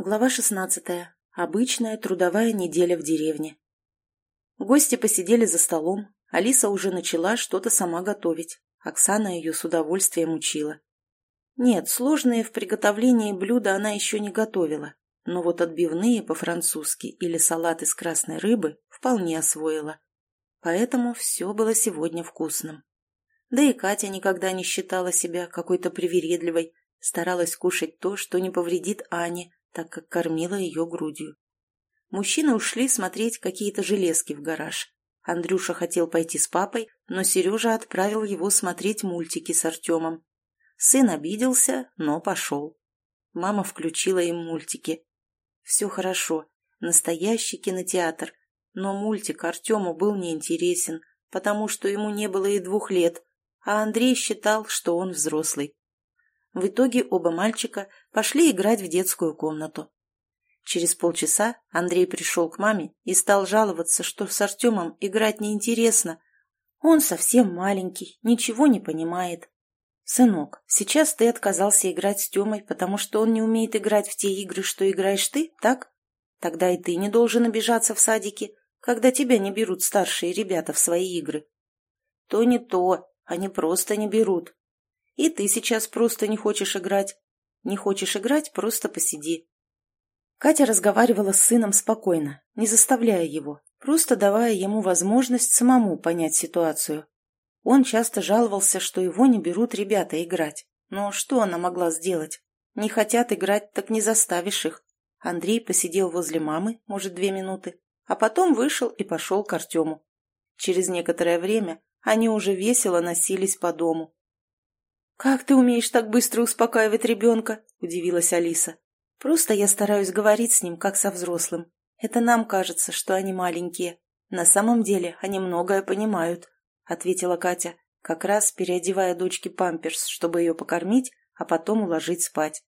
Глава шестнадцатая. Обычная трудовая неделя в деревне. Гости посидели за столом. Алиса уже начала что-то сама готовить. Оксана ее с удовольствием учила. Нет, сложные в приготовлении блюда она еще не готовила, но вот отбивные по-французски или салат из красной рыбы вполне освоила. Поэтому все было сегодня вкусным. Да и Катя никогда не считала себя какой-то привередливой, старалась кушать то, что не повредит Ане, так как кормила ее грудью. Мужчины ушли смотреть какие-то железки в гараж. Андрюша хотел пойти с папой, но Сережа отправил его смотреть мультики с Артемом. Сын обиделся, но пошел. Мама включила им мультики. Все хорошо, настоящий кинотеатр, но мультик Артему был неинтересен, потому что ему не было и двух лет, а Андрей считал, что он взрослый. В итоге оба мальчика пошли играть в детскую комнату. Через полчаса Андрей пришел к маме и стал жаловаться, что с Артемом играть неинтересно. Он совсем маленький, ничего не понимает. «Сынок, сейчас ты отказался играть с Темой, потому что он не умеет играть в те игры, что играешь ты, так? Тогда и ты не должен обижаться в садике, когда тебя не берут старшие ребята в свои игры». «То не то, они просто не берут. И ты сейчас просто не хочешь играть. Не хочешь играть, просто посиди. Катя разговаривала с сыном спокойно, не заставляя его, просто давая ему возможность самому понять ситуацию. Он часто жаловался, что его не берут ребята играть. Но что она могла сделать? Не хотят играть, так не заставишь их. Андрей посидел возле мамы, может, две минуты, а потом вышел и пошел к Артему. Через некоторое время они уже весело носились по дому. «Как ты умеешь так быстро успокаивать ребенка?» – удивилась Алиса. «Просто я стараюсь говорить с ним, как со взрослым. Это нам кажется, что они маленькие. На самом деле они многое понимают», – ответила Катя, как раз переодевая дочке памперс, чтобы ее покормить, а потом уложить спать.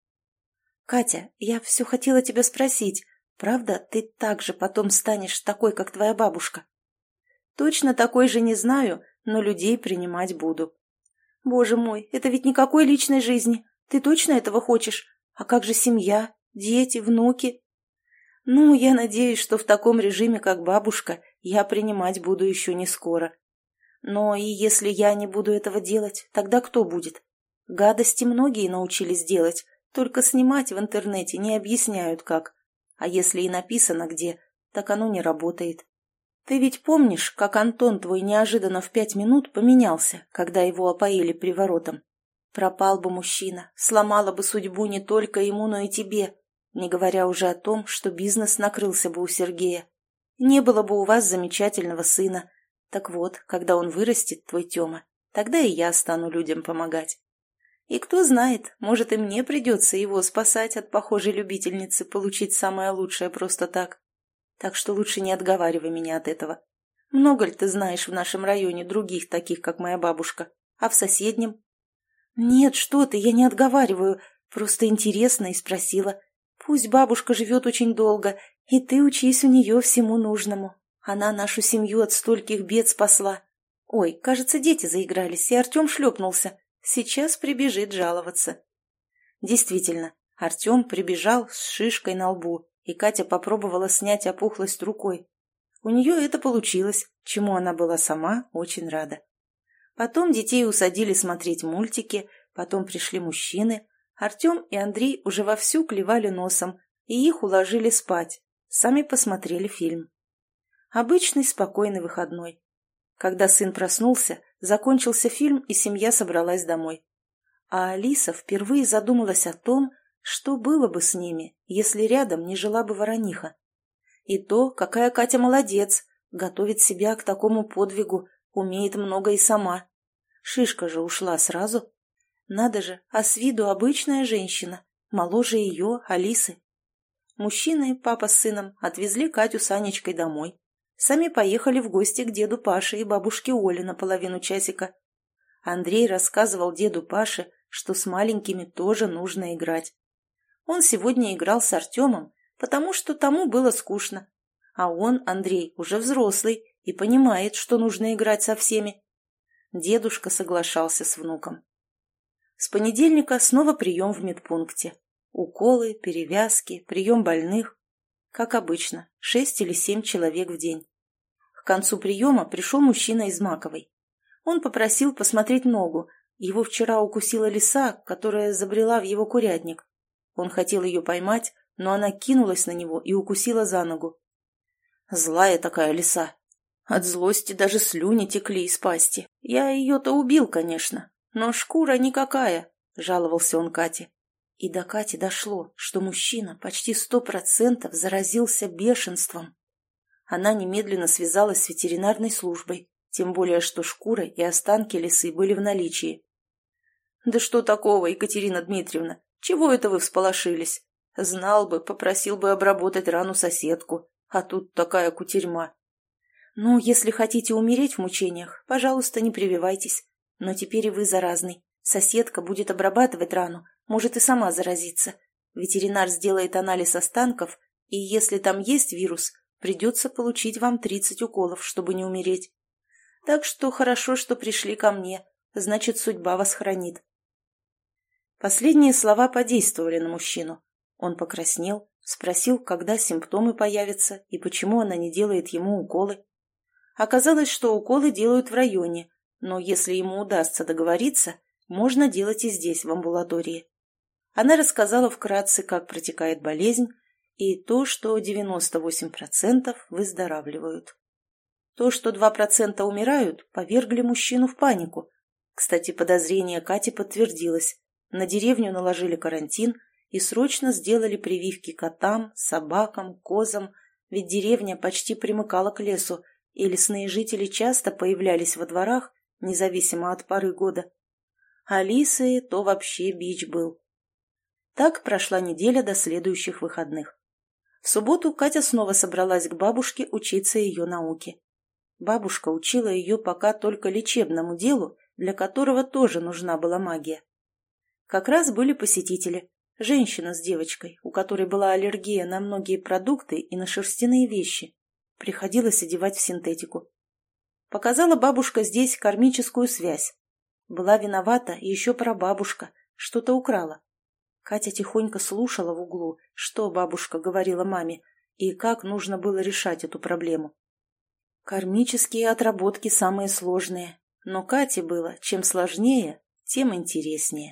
«Катя, я все хотела тебя спросить. Правда, ты так же потом станешь такой, как твоя бабушка?» «Точно такой же не знаю, но людей принимать буду», Боже мой, это ведь никакой личной жизни. Ты точно этого хочешь? А как же семья, дети, внуки? Ну, я надеюсь, что в таком режиме, как бабушка, я принимать буду еще не скоро. Но и если я не буду этого делать, тогда кто будет? Гадости многие научились делать, только снимать в интернете не объясняют как. А если и написано где, так оно не работает. Ты ведь помнишь, как Антон твой неожиданно в пять минут поменялся, когда его опоили приворотом? Пропал бы мужчина, сломала бы судьбу не только ему, но и тебе, не говоря уже о том, что бизнес накрылся бы у Сергея. Не было бы у вас замечательного сына. Так вот, когда он вырастет, твой Тёма, тогда и я стану людям помогать. И кто знает, может и мне придется его спасать от похожей любительницы получить самое лучшее просто так так что лучше не отговаривай меня от этого. Много ли ты знаешь в нашем районе других таких, как моя бабушка? А в соседнем? Нет, что ты, я не отговариваю, просто интересно и спросила. Пусть бабушка живет очень долго, и ты учись у нее всему нужному. Она нашу семью от стольких бед спасла. Ой, кажется, дети заигрались, и Артем шлепнулся. Сейчас прибежит жаловаться. Действительно, Артем прибежал с шишкой на лбу и Катя попробовала снять опухлость рукой. У нее это получилось, чему она была сама очень рада. Потом детей усадили смотреть мультики, потом пришли мужчины. Артем и Андрей уже вовсю клевали носом, и их уложили спать. Сами посмотрели фильм. Обычный спокойный выходной. Когда сын проснулся, закончился фильм, и семья собралась домой. А Алиса впервые задумалась о том, что было бы с ними, если рядом не жила бы ворониха? И то, какая Катя молодец, готовит себя к такому подвигу, умеет много и сама. Шишка же ушла сразу. Надо же, а с виду обычная женщина, моложе ее, Алисы. Мужчины, папа с сыном, отвезли Катю с Анечкой домой. Сами поехали в гости к деду Паше и бабушке Оле на половину часика. Андрей рассказывал деду Паше, что с маленькими тоже нужно играть. Он сегодня играл с Артемом, потому что тому было скучно. А он, Андрей, уже взрослый и понимает, что нужно играть со всеми. Дедушка соглашался с внуком. С понедельника снова прием в медпункте. Уколы, перевязки, прием больных. Как обычно, шесть или семь человек в день. К концу приема пришел мужчина из Маковой. Он попросил посмотреть ногу. Его вчера укусила лиса, которая забрела в его курятник. Он хотел ее поймать, но она кинулась на него и укусила за ногу. Злая такая лиса. От злости даже слюни текли из пасти. Я ее-то убил, конечно, но шкура никакая, — жаловался он Кате. И до Кати дошло, что мужчина почти сто процентов заразился бешенством. Она немедленно связалась с ветеринарной службой, тем более что шкура и останки лисы были в наличии. «Да что такого, Екатерина Дмитриевна? Чего это вы всполошились? Знал бы, попросил бы обработать рану соседку, а тут такая кутерьма». «Ну, если хотите умереть в мучениях, пожалуйста, не прививайтесь. Но теперь и вы заразный. Соседка будет обрабатывать рану, может и сама заразиться. Ветеринар сделает анализ останков, и если там есть вирус, придется получить вам 30 уколов, чтобы не умереть. Так что хорошо, что пришли ко мне, значит, судьба вас хранит. Последние слова подействовали на мужчину. Он покраснел, спросил, когда симптомы появятся и почему она не делает ему уколы. Оказалось, что уколы делают в районе, но если ему удастся договориться, можно делать и здесь, в амбулатории. Она рассказала вкратце, как протекает болезнь, и то, что 98% выздоравливают. То, что 2% умирают, повергли мужчину в панику. Кстати, подозрение Кати подтвердилось. На деревню наложили карантин и срочно сделали прививки котам, собакам, козам, ведь деревня почти примыкала к лесу, и лесные жители часто появлялись во дворах, независимо от поры года. А лисы то вообще бич был. Так прошла неделя до следующих выходных. В субботу Катя снова собралась к бабушке учиться ее науке. Бабушка учила ее пока только лечебному делу, для которого тоже нужна была магия. Как раз были посетители. Женщина с девочкой, у которой была аллергия на многие продукты и на шерстяные вещи. Приходилось одевать в синтетику. Показала бабушка здесь кармическую связь. Была виновата еще прабабушка, что-то украла. Катя тихонько слушала в углу, что бабушка говорила маме и как нужно было решать эту проблему. Кармические отработки самые сложные, но Кате было чем сложнее, тем интереснее.